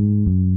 Mm-hmm.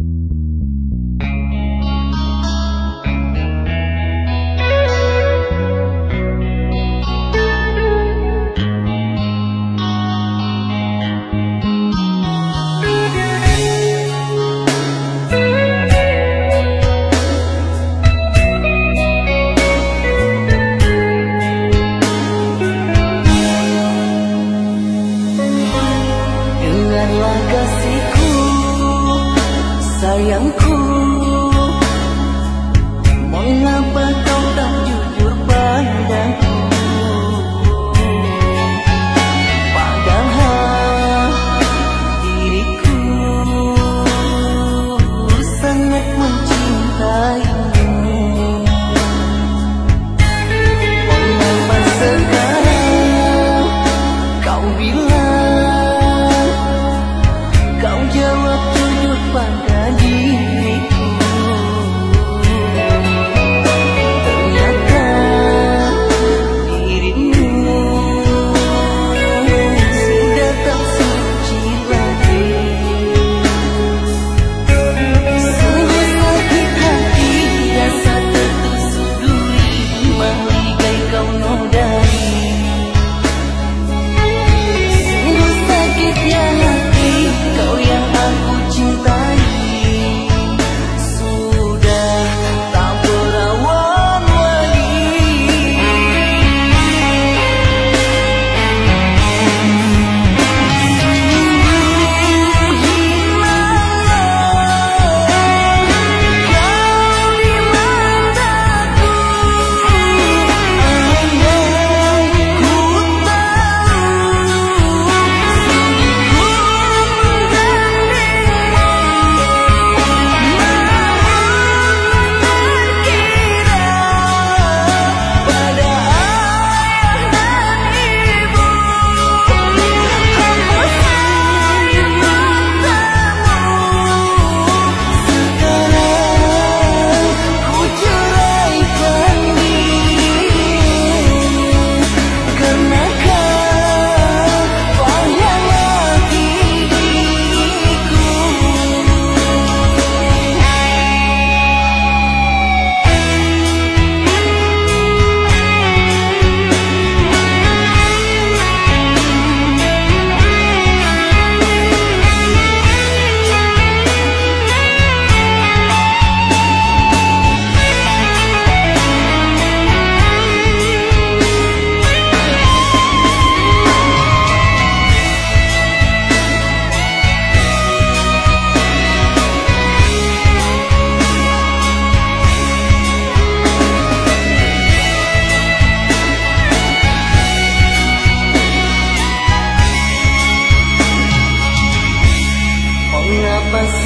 Sekarang kau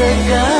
segar